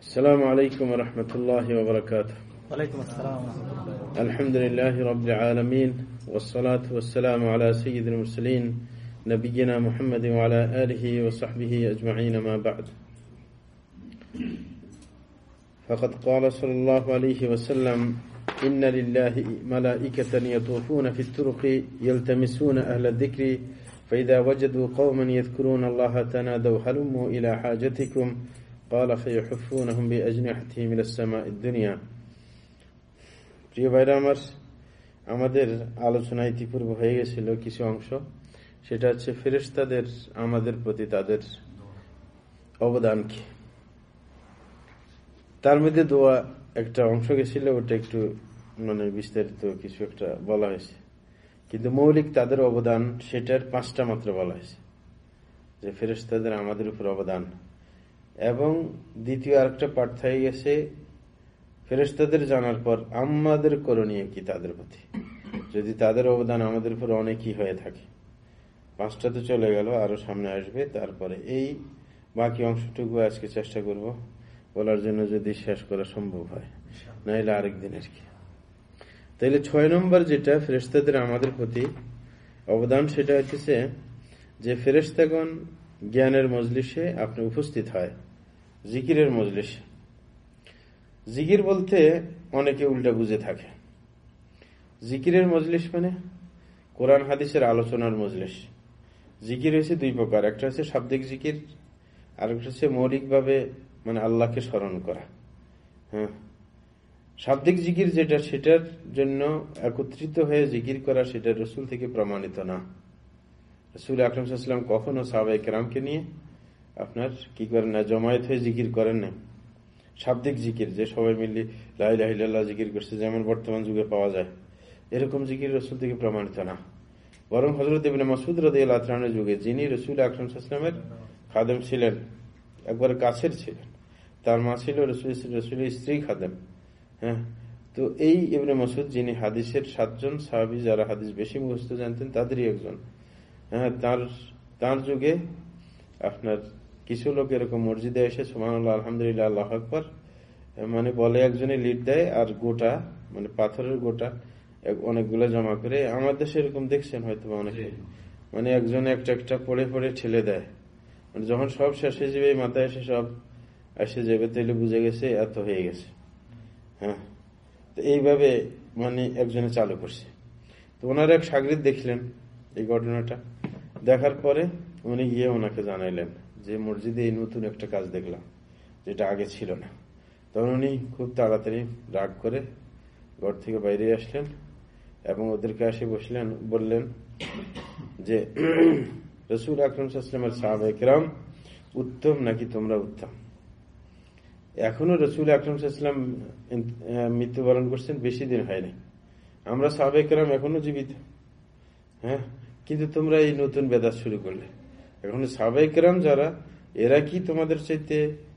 السلام عليكم ورحمة الله وبركاته. وعليكم السلام ورحمة الله الحمد لله رب العالمين والصلاة والسلام على سيد المرسلين نبينا محمد وعلى آله وصحبه أجمعين ما بعد. فقد قال صلى الله عليه وسلم إن لله ملائكة يطوفون في الطرق يلتمسون أهل الذكر فإذا وجدوا قوما يذكرون الله تنادوا هلموا إلى حاجتكم قال فيحفونهم بأجنحتهم إلى السماء الدنيا প্রিয় ভাইরা আমার আমাদের আলোচনা ইতিপূর্বে হয়ে গেছিল কিছু অংশ সেটা হচ্ছে ফেরেশতাদের আমাদের প্রতি তাদের অবদান কি তার মধ্যে দোয়া একটা অংশ গেছিল ওটা একটু মানে বিস্তারিত কিছু একটা বলা হয়েছে কিন্তু মৌলিক তাদের অবদান সেটার পাঁচটা মাত্র বলা হয়েছে যে ফেরেশতাদের আমাদের উপর অবদান এবং দ্বিতীয় আরেকটা পাঠ হয়ে গেছে, ফেরেশতাদের জানার পর আমাদের করণীয় কি তাদের প্রতি? যদি তাদের অবদান আমাদের উপর অনেকই হয়ে থাকে। পাঁচটা তো চলে গেল, আরও সামনে আসবে, তারপরে এই বাকি অংশটুকু আজকে চেষ্টা করব। বলার জন্য যদি শেষ করা সম্ভব হয়, নাইলে আরেক দিনের কি। তাইলে ছয় নম্বর যেটা, ফেরেশতাদের আমাদের প্রতি অবদান, সেটা হচ্ছে যে ফেরেশতাগণ জ্ঞানের মজলিসে আপনি উপস্থিত হয়। জিকিরের মজলিস। জিকির বলতে অনেকে উল্টা বুঝে থাকে। জিকিরের মজলিস মানে কোরআন হাদিসের আলোচনার মজলিস। জিকির হয়েছে দুই প্রকার, একটা হচ্ছে শাব্দিক জিকির আর একটা হচ্ছে মৌলিকভাবে মানে আল্লাহকে স্মরণ করা। হ্যাঁ। শাব্দিক জিকির যেটা, সেটার জন্য একত্রিত হয়ে জিকির করা সেটা রসুল থেকে প্রমাণিত না। রসুল আকরমসাল্লাম কখনো সাহাবাই নিয়ে আপনার কি করেন না, জমায়েত হয়ে জিকির করেন না। শাব্দিক জিকির, যে সবাই মিলে লাইলাহিল্লাহ জিকির করছে, যেমন বর্তমান যুগে পাওয়া যায়। এরকম জিকির রসুল থেকে প্রমাণিত না। বরং হজরত ইবিন মাসুদ রদি আল্লাহনের যুগে, যিনি রসুল আকরমসাল্লামের খাদেম ছিলেন, একবার কাছের ছিলেন। তার মা ছিল রসুল, রসুলের স্ত্রী খাদেম। হ্যাঁ তো এই ইবনে মাসুদ যিনি হাদিসের সাতজন সাহাবি, যারা হাদিস বেশি মুখস্থ জানতেন, তাদেরই একজন। হ্যাঁ তার তার যুগে আপনার কিছু লোক এরকম মসজিদে এসে সোমান আলহামদুলিল্লাহ আল্লাহ আকবর মানে বলে একজনে লিড দেয় আর গোটা মানে পাথরের গোটা অনেকগুলো জমা করে। আমার দেশে এরকম দেখছেন হয়তো অনেকে। মানে একজন একটা একটা পড়ে পড়ে ঠেলে দেয়। মানে যখন সব শেষ হয়ে যাবে মাথায় এসে সব এসে যাবে তাহলে বুঝে গেছে এত হয়ে গেছে। হ্যাঁ। তো এইভাবে মানে একজনে চালু করছে। তো ওনার এক সাগরিদ দেখলেন এই ঘটনাটা। দেখার পরে উনি গিয়ে ওনাকে জানাইলেন। যে মসজিদে এই নতুন একটা কাজ দেখলাম, যেটা আগে ছিল না। তখন উনি খুব তাড়াতাড়ি রাগ করে ঘর থেকে বাইরে আসলেন এবং ওদেরকে আসে বসলেন, বললেন যে, রসুল আকরমসাল্লামের সাহাবাহাম উত্তম নাকি তোমরা উত্তম? এখনও রসুল আকরমসাল্লাম মৃত্যুবরণ করছেন, বেশি দিন হয়নি। আমরা সাহাবাহাম এখনও জীবিত। হ্যাঁ? কিন্তু তোমরা এই নতুন বেদাত শুরু করলে। এখন সাহাবাহাম যারা, এরা কি তোমাদের চাইতে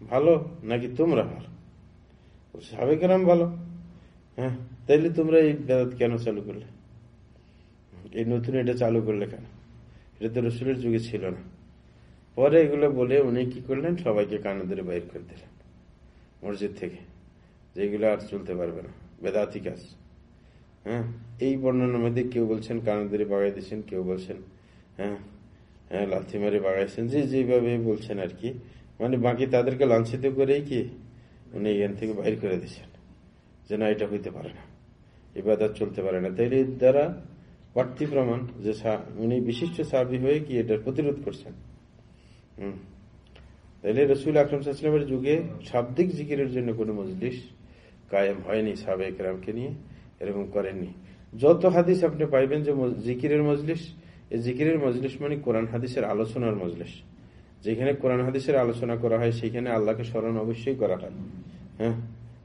ভালো নাকি তোমরা ভালো? সাহাবাহাম ভালো। হ্যাঁ তাইলে তোমরা এই বেদাত কেন চালু করলে? এই নতুন এটা চালু করলে কেন? এটা তো রসুলের যুগে ছিল না। পরে এগুলো বলে উনি কি করলেন? সবাইকে কানে ধরে বাইর করে দিলেন মসজিদ থেকে। যেগুলো আর চলতে পারবে না। বেদাতি কাজ। হ্যাঁ এই বর্ণনার মধ্যে কেউ বলছেন, কানে ধরে বাগাই দিয়েছেন, কেউ বলছেন হ্যাঁ হ্যাঁ লাথি বাগাইছেন। যে যেভাবে বলছেন আর কি। মানে বাকি তাদেরকে লাঞ্ছিত করেই কি উনি এখান থেকে বাইর করে দিচ্ছেন যে না, এটা হইতে পারে না। এবার চলতে পারে না। তাইলে দ্বারা বাড়তি প্রমাণ যে উনি বিশিষ্ট সাবি হয়ে কি এটার প্রতিরোধ করছেন। হম। তাইলে রসুল আকরমসাল্লামের যুগে শাব্দিক জিকিরের জন্য কোনো মজলিস কায়েম হয়নি সাবেক রামকে নিয়ে, এরকম করেননি। যত হাদিস আপনি পাইবেন যে জিকিরের মজলিস এই জিকিরের মজলিস মানে কোরআন হাদিসের আলোচনার মজলিস যেখানে কোরআন হাদিসের আলোচনা করা হয়, সেখানে আল্লাহকে স্মরণ অবশ্যই করা হয়? হ্যাঁ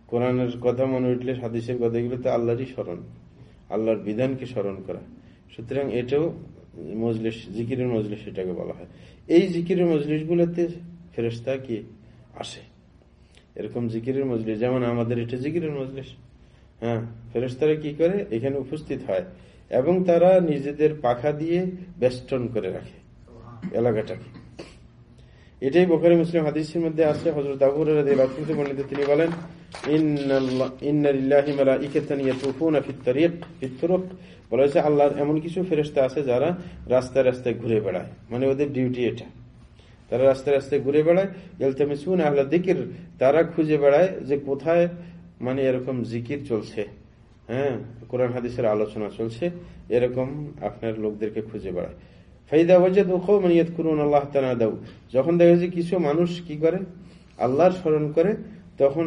কোরআনের কথা মনে উঠলে হাদিসের কথা এগুলো তো আল্লাহরই স্মরণ, আল্লাহর বিধানকে স্মরণ করা। সুতরাং এটাও মজলিস জিকিরের মজলিস এটাকে বলা হয়। এই জিকিরের মজলিসগুলোতে ফেরস্তা কি আসে? এরকম জিকিরের মজলিস যেমন আমাদের এটা জিকিরের মজলিস হ্যাঁ? ফেরস্তারা কি করে? এখানে উপস্থিত হয়। এবং তারা নিজেদের পাখা দিয়ে বেষ্টন করে রাখে এলাকাটাকে। এটাই বোখারি মুসলিম হাদিসের মধ্যে আছে। হজরত আবুর রাদিয়াল্লাহু বর্ণিত তিনি বলেন ইন্নাল্লাহি মালাইকাতান ইয়াতুফুনা ফিত তারিক ফিত তুরুক। বলা হয়েছে, আল্লাহর এমন কিছু ফেরেশতা আছে যারা রাস্তায় রাস্তায় ঘুরে বেড়ায়। মানে ওদের ডিউটি এটা। তারা রাস্তায় রাস্তায় ঘুরে বেড়ায়। ইলতামিসুন আহলা দিকির তারা খুঁজে বেড়ায় যে কোথায় মানে এরকম জিকির চলছে। হ্যাঁ কোরআন হাদিসের আলোচনা চলছে, এরকম আপনার লোকদেরকে খুঁজে বেড়ায়। ফাইদা ওয়াজাদ কৌমানিয়ত করুন আল্লাহ তানাদাউ যখন দেখা যায় কিছু মানুষ কি করে? আল্লাহর স্মরণ করে, তখন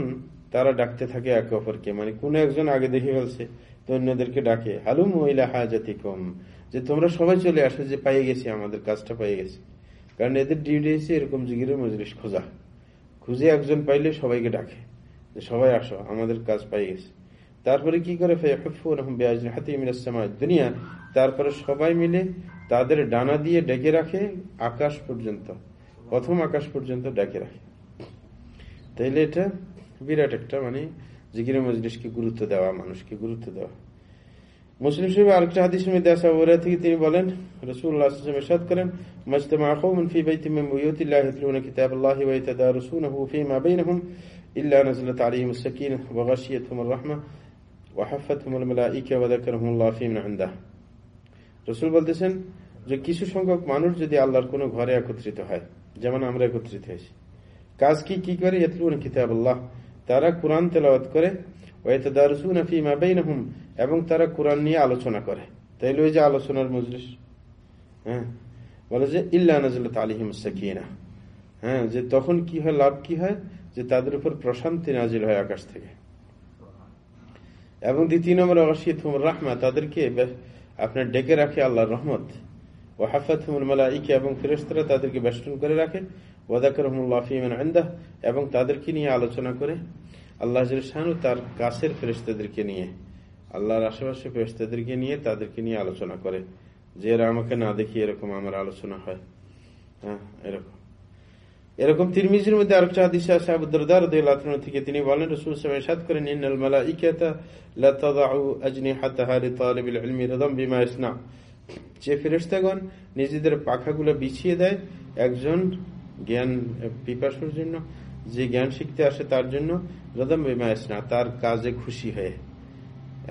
তারা ডাকতে থাকে একে অপরকে। মানে কোন একজন আগে দেখে ফেলছে, তো অন্যদেরকে ডাকে, হালুম ওইলা হাজাতি কম যে তোমরা সবাই চলে আসো যে পাইয়ে গেছি, আমাদের কাজটা পাইয়ে গেছি। কারণ এদের ডিউটি হয়েছে এরকম জিগিরের মজলিস খোঁজা। খুঁজে একজন পাইলে সবাইকে ডাকে, যে সবাই আসো, আমাদের কাজ পাই গেছে। তারপরে কি করে? দুনিয়া। তারপরে সবাই মিলে তাদের ডানা দিয়ে ডেকে রাখে আকাশ পর্যন্ত। প্রথম আকাশ পর্যন্ত ডেকে রাখে। তাইলে এটা বিরাট একটা মানে জিকিরের মজলিসকে গুরুত্ব দেওয়া, মানুষকে গুরুত্ব দেওয়া। মুসলিম শরীফ আরেকটা ওরা থেকে তিনি বলেন রসুল্লাহ করেন ফি আর-রাহমাহ ওয়া হাফাতহুম আল-মালায়েকা ওয়া যাকারহুমুল্লাহু মান ইনদাহ রসুল বলতেছেন যে কিছু সংখ্যক মানুষ যদি আল্লাহর কোনো ঘরে একত্রিত হয়, যেমন আমরা একত্রিত হয়েছি, কাজ কি কি করে? ইয়াতলুনা কিতাবাল্লাহ। তারা কোরআন তেলাওয়াত করে ওয়াইতাদারুসুনা ফীমা বাইনহুম, এবং তারা কোরআন নিয়ে আলোচনা করে। তাইলে ওই যে আলোচনার মজলিস হ্যাঁ? বলে যে, ইল্লা নাজলত আলিহিম সাকিনা। হ্যাঁ যে তখন কি হয়, লাভ কি হয়? যে তাদের উপর প্রশান্তি নাজিল হয় আকাশ থেকে। এবং দ্বিতীয় নম্বর অবশ্যই রাহমা তাদেরকে আপনার ডেকে রাখে আল্লাহর রহমত। ও হাফাতহুমুল মালাইকা এবং ফেরেশতারা তাদেরকে বেষ্টন করে রাখে। ওয়াদাকরহমুল্লাহ ফিমান আন্দাহ এবং তাদেরকে নিয়ে আলোচনা করে আল্লাহ শাহানু তার কাছের ফেরেশতাদেরকে নিয়ে, আল্লাহর আশেপাশে ফেরেশতাদেরকে নিয়ে তাদেরকে নিয়ে আলোচনা করে। যে এরা আমাকে না দেখি এরকম আমার আলোচনা হয়। হ্যাঁ এরকম। এরকম তিরমিজির মধ্যে আরেকটা হাদিসে আছে থেকে তিনি বলেন, রাসূল আলাইহি ওয়াসাল্লাম করেন, ইন্নাল ইয়াসনা যে ফেরেশতাগণ নিজেদের পাখাগুলো বিছিয়ে দেয় একজন জ্ঞান, পিপাসুর জন্য, যে জ্ঞান শিখতে আসে তার জন্য রদম বিমা ইয়াসনা তার কাজে খুশি হয়ে।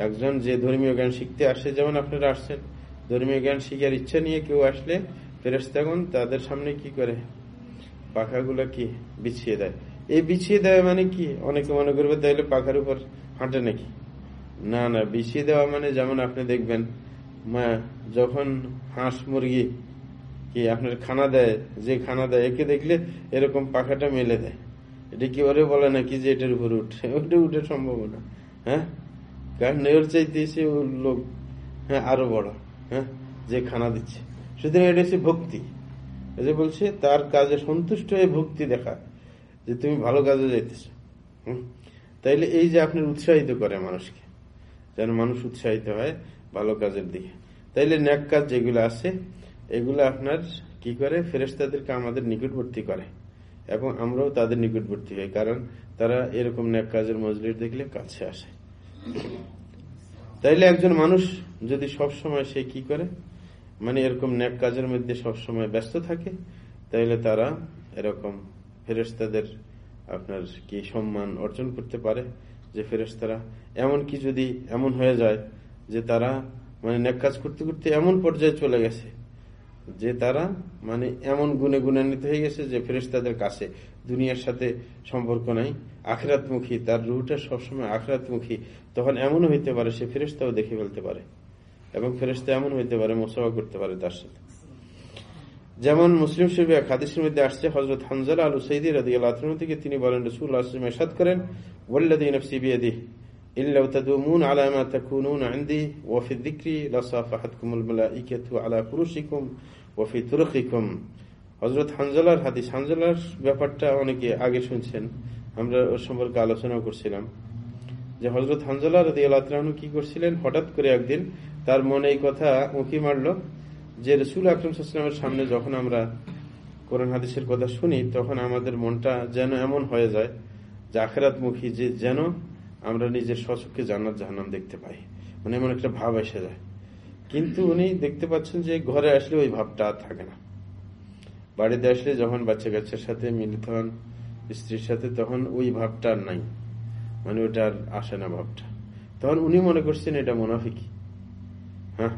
একজন যে ধর্মীয় জ্ঞান শিখতে আসে, যেমন আপনারা আসছেন, ধর্মীয় জ্ঞান শিখার ইচ্ছা নিয়ে কেউ আসলে ফেরেস্তাগণ তাদের সামনে কি করে? পাখাগুলো কি বিছিয়ে দেয়? এই বিছিয়ে দেয় মানে কি? অনেকে মনে করবে তাইলে পাখার উপর হাঁটে নাকি? না না, বিছিয়ে দেওয়া মানে যেমন আপনি দেখবেন যখন হাঁস মুরগি কি আপনার খানা দেয়, যে খানা দেয়, একে দেখলে এরকম পাখাটা মেলে দেয়। এটা কি ওরে বলে নাকি যে এটার উপর উঠে? ওটা উঠে সম্ভব না হ্যাঁ? কারণ এর চাইতে সে লোক হ্যাঁ আরও বড় হ্যাঁ যে খানা দিচ্ছে। সুতরাং এটা হচ্ছে ভক্তি। যে বলছে, তার কাজে সন্তুষ্ট হয়ে ভক্তি দেখা, যে তুমি ভালো কাজে যাইতেছ। তাইলে এই যে আপনার উৎসাহিত করে মানুষকে, যেন মানুষ উৎসাহিত হয় ভালো কাজের দিকে। তাইলে ন্যাক কাজ যেগুলো আছে, এগুলো আপনার কি করে? ফেরেস্তাদেরকে আমাদের নিকটবর্তী করে, এবং আমরাও তাদের নিকটবর্তী হই, কারণ তারা এরকম ন্যাক কাজের মজলির দেখলে কাছে আসে। তাইলে একজন মানুষ যদি সব সময় সে কি করে? মানে এরকম ন্যাক কাজের মধ্যে সব সময় ব্যস্ত থাকে, তাইলে তারা এরকম ফেরেস্তাদের আপনার কি সম্মান অর্জন করতে পারে যে ফেরেস্তারা এমন কি যদি এমন হয়ে যায় যে তারা মানে ন্যাক কাজ করতে করতে এমন পর্যায়ে চলে গেছে যে তারা মানে এমন গুণে গুণান্বিত হয়ে গেছে যে ফেরেস্তাদের কাছে দুনিয়ার সাথে সম্পর্ক নাই, আখরাতমুখী, তার রুহটা সবসময় আখরাতমুখী, তখন এমন হইতে পারে সে ফেরেস্তাও দেখে ফেলতে পারে। এবং ফেরেস্তা এমন হইতে পারে মোসাফা করতে পারে তার সাথে যেমন মুসলিম শরীফ এক হাদিসের মধ্যে আসছে হজরত হানজালা আলু সৈদি রাদি আল্লাহ থেকে তিনি বলেন রসুল আসলাম এরশাদ করেন ওয়াল্লাদি নফসি বিয়াদি إلا تدومون على ما تكونون عندي وفي الذكر لصافحتكم الملائكة على فرشكم وفي طرقكم হজরত হানজালার হাদিস হানজালার ব্যাপারটা অনেকে আগে শুনছেন আমরা ওর সম্পর্কে আলোচনা করছিলাম যে হজরত হানজালা রদি আল্লাহ কি করছিলেন? হঠাৎ করে একদিন তার মনে এই কথা উঁকি মারল যে রসুল আকরম সাল্লামের সামনে যখন আমরা কোরআন হাদিসের কথা শুনি, তখন আমাদের মনটা যেন এমন হয়ে যায় যে আখেরাত মুখী যে যেন আমরা নিজের সচক্ষে জান্নাত জাহান্নাম দেখতে পাই। মানে এমন একটা ভাব এসে যায়। কিন্তু উনি দেখতে পাচ্ছেন যে ঘরে আসলে ওই ভাবটা আর থাকে না। বাড়িতে আসলে যখন বাচ্চা কাচ্চার সাথে মিলিত হন, স্ত্রীর সাথে, তখন ওই ভাবটা আর নাই। মানে ওটা আর আসে না ভাবটা। তখন উনি মনে করছেন এটা মোনাফিকি হ্যাঁ?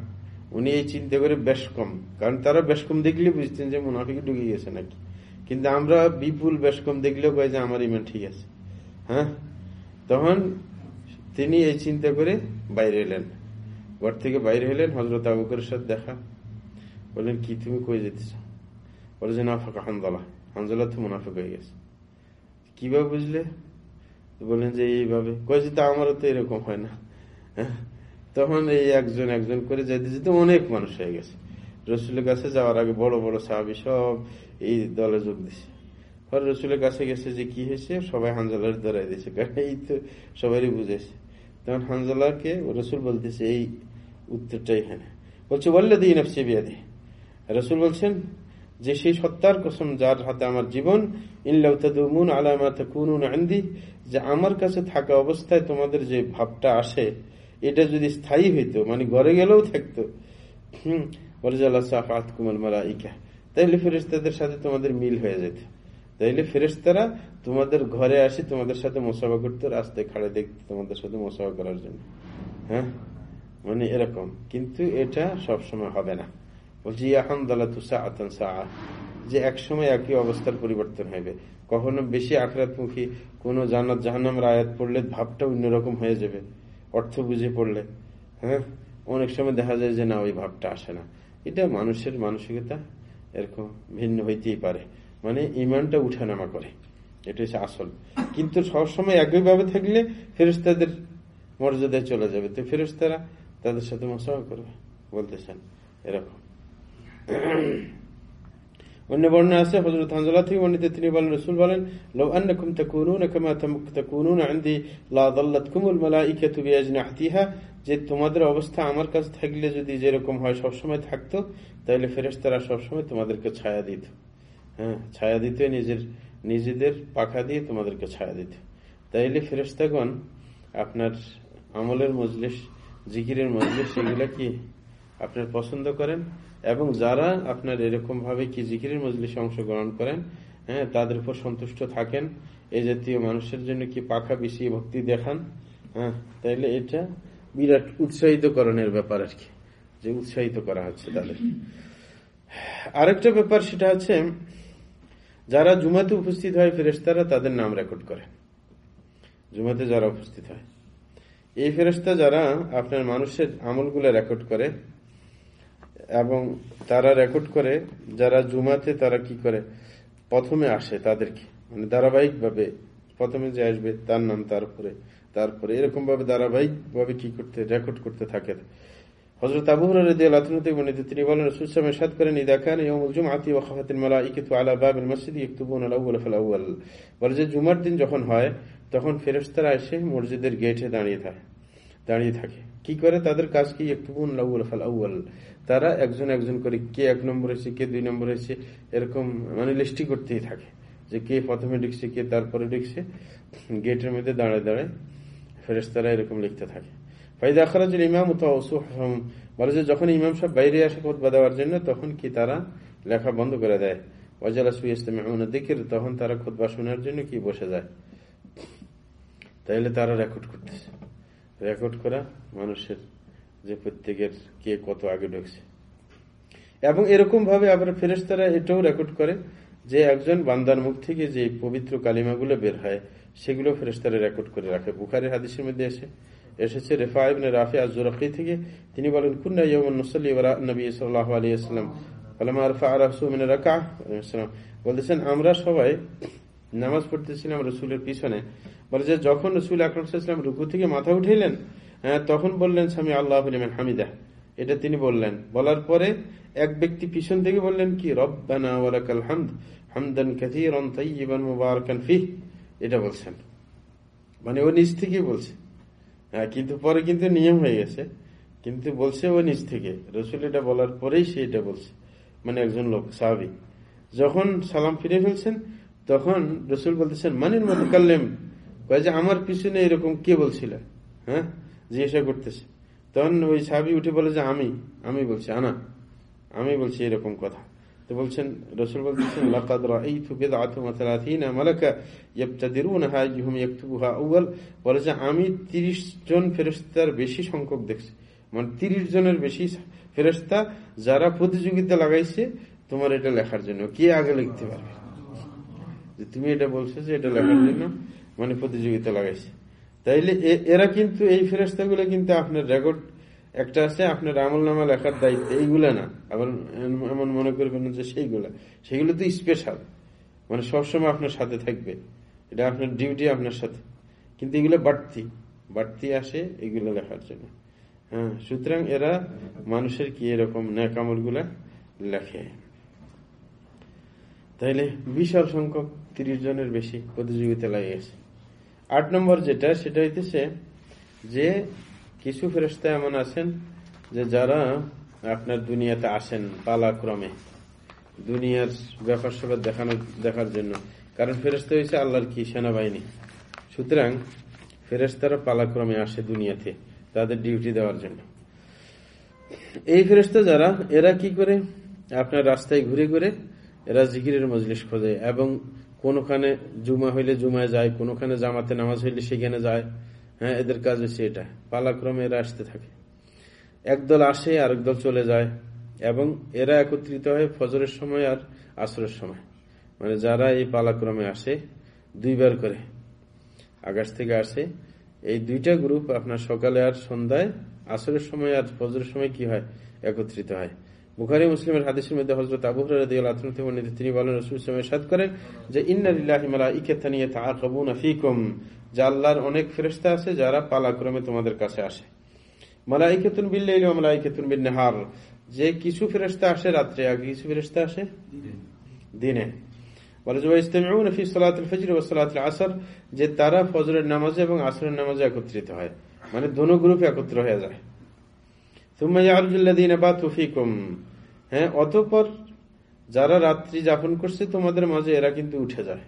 উনি এই চিন্তা করে বেশ কম। কারণ তারা বেশ কম দেখলে বুঝতেন যে মুনাফিকে ঢুকে গেছে নাকি। কিন্তু আমরা বিপুল বেশ কম দেখলেও কয় যে আমার ইমান ঠিক আছে। হ্যাঁ? তখন তিনি এই চিন্তা করে বাইরে এলেন। ঘর থেকে বাইরে হলেন হজরত আবুকের সাথে দেখা। বললেন, কি তুমি কই যেতেছ? বলে যে না ফাঁকা হানজলা। হানজলা তো মুনাফিক হয়ে গেছে। কীভাবে বুঝলে? বললেন যে এইভাবে। কয়েছে তা আমারও তো এরকম হয় না। হ্যাঁ? তখন এই একজন একজন করে যেতে যেতে অনেক মানুষ হয়ে গেছে। রসুলের কাছে যাওয়ার আগে বড় বড় সাহাবি সব এই দলে যোগ দিছে। পরে রসুলের কাছে গেছে যে কি হয়েছে? সবাই হানজালার ধরাই দিয়েছে কারণ এই তো সবারই বুঝেছে তখন হানজালাকে রসুল বলতেছে, এই উত্তরটাই হ্যাঁ। বলছে বললে দিই নফসে বিয়া দিয়ে রসুল বলছেন যে, সেই সত্তার কসম যার হাতে আমার জীবন ইনলাউ ইনলাউতাদুমুন আলামা তাকুনুন আন্দি। যে আমার কাছে থাকা অবস্থায় তোমাদের যে ভাবটা আসে, এটা যদি স্থায়ী হইতো মানে ঘরে গেলেও থাকতো, হম তাইলে ফেরেস্তাদের সাথে তোমাদের মিল হয়ে যেত। তাইলে ফেরেস্তারা তোমাদের ঘরে আসি, তোমাদের সাথে মোসাফা করতো, রাস্তায় খাড়ে দেখতে তোমাদের সাথে মোসাফা করার জন্য। হ্যাঁ? মানে এরকম। কিন্তু এটা সবসময় হবে না। বলছি আহমদাল্লা তুসা আতন সাহ যে একসময় একই অবস্থার পরিবর্তন হবে কখনো বেশি আখরাতমুখী কোনো জান্নাত জাহান্নামের আয়াত পড়লে ভাবটা অন্যরকম হয়ে যাবে, অর্থ বুঝে পড়লে। হ্যাঁ? অনেক সময় দেখা যায় যে না, ওই ভাবটা আসে না। এটা মানুষের মানসিকতা এরকম ভিন্ন হইতেই পারে। মানে ইমানটা উঠানামা করে। এটা হচ্ছে আসল। কিন্তু সবসময় একইভাবে থাকলে ফেরস্তাদের মর্যাদায় চলে যাবে। তো ফেরস্তারা তাদের সাথে মশাও করবে বলতেছেন এরকম। অন্য বর্ণনা আছে হজরত হানজালা থেকে বর্ণিত তিনি বলেন, রসুল বলেন লো আন্নাকুম তাকুনুন কামা তাকুনুন আনদি, লা দাল্লাতকুমুল মালাইকাতু বিআজনাহতিহা যে তোমাদের অবস্থা আমার কাছে থাকলে যদি যেরকম হয় সবসময় থাকতো তাহলে ফেরেশতারা সবসময় তোমাদেরকে ছায়া দিত। হ্যাঁ ছায়া দিত নিজের, নিজেদের পাখা দিয়ে তোমাদেরকে ছায়া দিত। তাইলে ফেরেশতাগণ, আপনার আমলের মজলিস, জিকিরের মজলিস সেগুলা কি আপনার পছন্দ করেন? এবং যারা আপনার এরকম ভাবে কি জিকিরের মজলিসে অংশগ্রহণ করেন হ্যাঁ তাদের উপর সন্তুষ্ট থাকেন এই জাতীয় মানুষের জন্য কি পাখা বিছিয়ে ভক্তি দেখান? হ্যাঁ তাইলে এটা বিরাট উৎসাহিত করণের ব্যাপার আর কি, যে উৎসাহিত করা হচ্ছে তাদের। আরেকটা ব্যাপার সেটা হচ্ছে, যারা জুমাতে উপস্থিত হয় ফেরেস্তারা তাদের নাম রেকর্ড করে। জুমাতে যারা উপস্থিত হয়, এই ফেরেস্তা যারা আপনার মানুষের আমলগুলো রেকর্ড করে এবং তারা রেকর্ড করে, যারা জুমাতে তারা কি করে? প্রথমে আসে তাদেরকে। মানে ধারাবাহিক ভাবে প্রথমে যে আসবে তার নাম তারপরে তারপরে এরকম ভাবে ধারাবাহিক ভাবে কি করতে রেকর্ড করতে থাকে হজরত আবু বর্ণিত, তিনি বলেন সুসামে সাদ করেন দেখান জুমাতি ওয়াখাতিল মালাইকাতু আলা বাবিল মসজিদ ইয়াকতুবুন আল আউয়াল ফাল আউয়াল বলে যে জুমার দিন যখন হয়, তখন ফেরেশতারা এসে মসজিদের গেটে দাঁড়িয়ে থাকে দাঁড়িয়ে থাকে। কি করে? তাদের কাজ কি? ইয়াকতুবুন আল আউয়াল ফাল আউয়াল তারা একজন একজন করে কে এক নম্বর এসে কে দুই নম্বর এসে এরকম মানে লিস্টি করতেই থাকে যে কে প্রথমে ঢুকছে, কে তারপরে ঢুকছে। গেটের মধ্যে দাঁড়ায় দাঁড়ায় ফেরেস্তারা এরকম লিখতে থাকে। ফাইদা খরাজুল ইমাম বলে যে যখন ইমাম সাহেব বাইরে আসে খোদবা দেওয়ার জন্য, তখন কি তারা লেখা বন্ধ করে দেয়? ওয়াজালা সুই ইসলাম দিকের তখন তারা খোদবা শোনার জন্য কি বসে যায়? তাইলে তারা রেকর্ড করতেছে। রেকর্ড করা মানুষের যে প্রত্যেকের কে কত আগে ঢুকছে। এবং এরকম ভাবে আবার ফেরেস্তারা এটাও রেকর্ড করে যে একজন বান্দার মুখ থেকে যে পবিত্র কালিমাগুলো বের হয়, সেগুলো ফেরেস্তারা রেকর্ড করে রাখে। বুখারের হাদিসের মধ্যে এসে, এসেছে রেফা ইবনে রাফি আজরকি থেকে। তিনি বলেন রাকা বলতেছেন, আমরা সবাই নামাজ পড়তেছিলাম রসুলের পিছনে। বলে যে, যখন রসুল আকরম রুকু থেকে মাথা উঠাইলেন হ্যাঁ তখন বললেন, স্বামী, আল্লাহ হামিদা। এটা তিনি বললেন। বলার পরে এক ব্যক্তি পিছন থেকে বললেন, কি, রব্বানা ওয়ালাকাল হামদ, হামদান কাসীরান তাইয়িবান মুবারাকান ফিহ। এটা বলছেন। মানে ও নিজ থেকেই বলছে। হ্যাঁ কিন্তু পরে কিন্তু নিয়ম হয়ে গেছে। কিন্তু বলছে ও নিজ থেকে। রসুল এটা বলার পরেই সে এটা বলছে। মানে একজন লোক, সাহাবি। যখন সালাম ফিরে ফেলছেন, তখন রসুল বলতেছেন, মানির মতো কাল্লেম? যে, আমার পিছনে এরকম কে বলছিল? হ্যাঁ? জিজ্ঞাসা করতেছে। তখন ওই সাহাবি উঠে বলে যে, আমি আমি বলছি, আনা। আমি বলছি এরকম কথা। তো বলছেন, রসুল বলতেছেন, লাকাদ রাআইতু বিদআতুম 30 মালাকা ইয়াবতাদিরুনহা আইয়ুহুম ইয়াকতুবুহা আউয়াল। বলে যে, আমি 30 জন ফেরেশতার বেশি সংখ্যক দেখছি। মানে 30 জনের বেশি ফেরেশতা যারা প্রতিযোগিতা লাগাইছে, তোমার এটা লেখার জন্য। কে আগে লিখতে পারবে? যে, তুমি এটা বলছো যে, এটা লেখার জন্য মানে প্রতিযোগিতা লাগাইছে। তাইলে এরা কিন্তু এই ফেরেস্তাগুলো কিন্তু আপনার রেকর্ড একটা আছে, আপনার আমল নামা লেখার দায়িত্ব। এইগুলা না। আবার এমন মনে করবেন যে সেইগুলা। সেগুলো তো স্পেশাল মানে সবসময় আপনার সাথে থাকবে। এটা আপনার ডিউটি আপনার সাথে। কিন্তু এগুলো বাড়তি। বাড়তি আসে এগুলো লেখার জন্য। হ্যাঁ সুতরাং এরা মানুষের কি এরকম ন্যাকামলগুলা লেখে? তাইলে বিশাল সংখ্যক তিরিশ জনের বেশি প্রতিযোগিতা লাগে গেছে আট নম্বর যেটা, সেটা হইতেছে যে কিছু ফেরস্তা এমন আছেন যে যারা আপনার দুনিয়াতে আসেন পালাক্রমে, দুনিয়ার ব্যাপার স্যাপার দেখানো, দেখার জন্য। কারণ ফেরস্তা হয়েছে আল্লাহর কি? সেনাবাহিনী। সুতরাং ফেরেস্তারা পালাক্রমে আসে দুনিয়াতে তাদের ডিউটি দেওয়ার জন্য। এই ফেরস্তা যারা, এরা কি করে? আপনার রাস্তায় ঘুরে ঘুরে এরা জিকিরের মজলিস খোঁজে এবং কোনখানে জুমা হইলে জুমায় যায়, কোনোখানে জামাতে নামাজ হইলে সেখানে যায়। হ্যাঁ এদের কাজ হচ্ছে এটা। পালাক্রমে এরা আসতে থাকে। একদল আসে আরেক দল চলে যায়। এবং এরা একত্রিত হয় ফজরের সময় আর আসরের সময়। মানে যারা এই পালাক্রমে আসে, দুইবার করে। আকাশ থেকে আসে। এই দুইটা গ্রুপ আপনার সকালে আর সন্ধ্যায়, আসরের সময় আর ফজরের সময় কি হয়? একত্রিত হয়। বুখারি মুসলিমের হাদিসের মধ্যে হজরত আবু বর্ণিত, তিনি বলেন, রসুল ইসলামের সাদ করেন যে ফিকুম যে আল্লাহর অনেক ফেরেস্তা আছে, যারা পালাক্রমে তোমাদের কাছে আসে। মালাইকেতুন বিল্লাইল মালাইকেতুন বিন নেহার যে কিছু ফেরেস্তা আসে রাত্রে, আর কিছু ফেরেস্তা আসে দিনে। যে তারা ফজরের নামাজে এবং আসরের নামাজে একত্রিত হয়। মানে দোনো গ্রুপ একত্র হয়ে যায়। হ্যাঁ অতপর যারা রাত্রি যাপন করছে তোমাদের মাঝে, এরা কিন্তু উঠে যায়।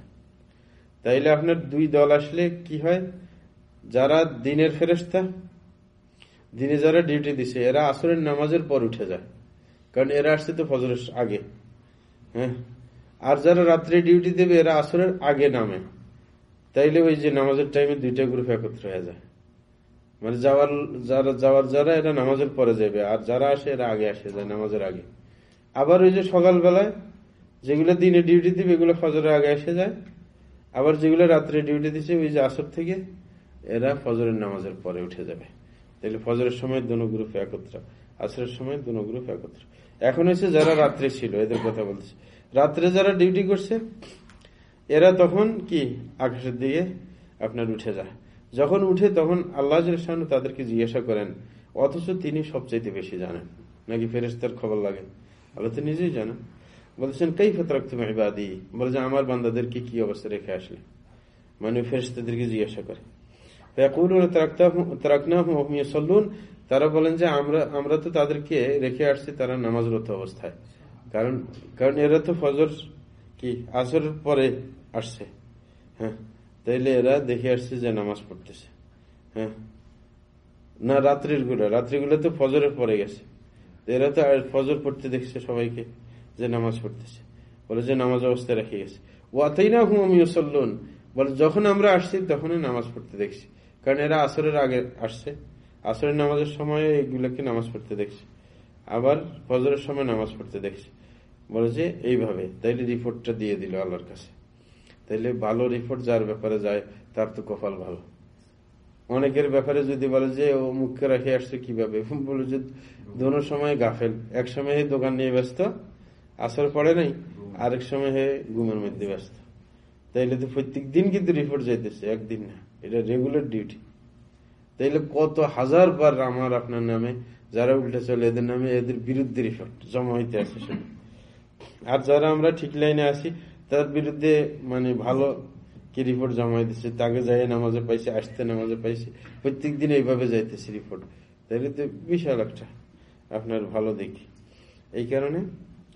তাইলে আপনার দুই দল আসলে কি হয়? যারা দিনের ফেরেস্তা দিনে যারা ডিউটি দিছে, এরা আসরের নামাজের পর উঠে যায়। কারণ এরা আসছে তো ফজরের আগে। হ্যাঁ আর যারা রাত্রে ডিউটি দেবে, এরা আসরের আগে নামে। তাইলে ওই যে নামাজের টাইমে দুইটা গ্রুপ একত্র হয়ে যায়। মানে যাওয়ার, যারা যাওয়ার, যারা এরা নামাজের পরে যাবে আর যারা আসে এরা আগে আসে, যায় নামাজের আগে। আবার ওই যে সকালবেলায় যেগুলো দিনে ডিউটি দিবে, এগুলো ফজরের আগে এসে যায়। আবার যেগুলো রাত্রে ডিউটি দিচ্ছে ওই যে আসর থেকে এরা ফজরের নামাজের পরে উঠে যাবে। তাহলে ফজরের সময় দুনো গ্রুপ একত্র, আসরের সময় দুনো গ্রুপ একত্র। এখন হচ্ছে যারা রাত্রে ছিল, এদের কথা বলছে রাত্রে যারা ডিউটি করছে, এরা তখন কি, আকাশের দিকে আপনার উঠে যায়। যখন উঠে তখন আল্লাহ তাদেরকে জিজ্ঞাসা করেন, অথচ তিনি সবচাইতে বেশি জানেন। নাকি ফেরেস্তার খবর লাগে? আল্লাহ তো নিজেই জানেন। বলেছেন কই ফতরাক্ত মেহবাদি বলে যে আমার বান্দাদেরকে কি অবস্থা রেখে আসলে? মানে ফেরেস্তাদেরকে জিজ্ঞাসা করে। তারা বলেন যে, আমরা আমরা তো তাদেরকে রেখে আসছি, তারা নামাজরত অবস্থায়। কারণ কারণ এরা তো ফজর কি আসর পরে আসছে। হ্যাঁ তাইলে এরা দেখে আসছে যে নামাজ পড়তেছে হ্যাঁ? না রাত্রিরগুলো রাত্রিগুলো তো ফজরের পরে গেছে। এরা তো ফজর পড়তে দেখছে সবাইকে যে নামাজ পড়তেছে। বলে যে নামাজ অবস্থায় রেখে গেছে। ও আতাই না হুম আমি সল্লুন বলে যখন আমরা আসছি তখনই নামাজ পড়তে দেখছি। কারণ এরা আসরের আগে আসছে। আসরের নামাজের সময় এগুলোকে নামাজ পড়তে দেখছে। আবার ফজরের সময় নামাজ পড়তে দেখছি। বলে যে এইভাবে, তাইলে রিপোর্টটা দিয়ে দিল আল্লাহর কাছে। তাইলে ভালো রিপোর্ট যার ব্যাপারে যায়, তার তো কপাল ভালো। অনেকের ব্যাপারে যদি বলে যে, ও মুখে রেখে আসছে কীভাবে? বলে যে, দোনো সময় গাফেল। এক সময় দোকান নিয়ে ব্যস্ত, আসর পড়ে নাই। আরেক সময় ঘুমের মধ্যে ব্যস্ত। তাইলে তো প্রত্যেক দিন কিন্তু রিপোর্ট যাইতেছে, একদিন না। এটা রেগুলার ডিউটি তাইলে কত হাজার বার আমার আপনার নামে, যারা উল্টে চলে এদের নামে এদের বিরুদ্ধে রিপোর্ট জমা হইতে আসে আর যারা আমরা ঠিক লাইনে আসি তার বিরুদ্ধে মানে ভালো কি রিপোর্ট জমা দিচ্ছে তাকে যাই নামাজে পাইছে, আসতে নামাজে পাইছে, প্রত্যেক দিন এইভাবে যাইতেছে রিপোর্ট তাহলে তো বিশাল একটা, আপনার ভালো দিক। এই কারণে